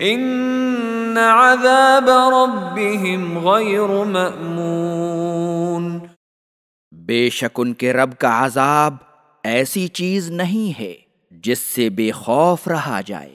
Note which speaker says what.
Speaker 1: ان عذاب ربهم غیر مأمون
Speaker 2: بے شک ان کے رب کا عذاب ایسی چیز نہیں ہے جس سے بے خوف رہا جائے۔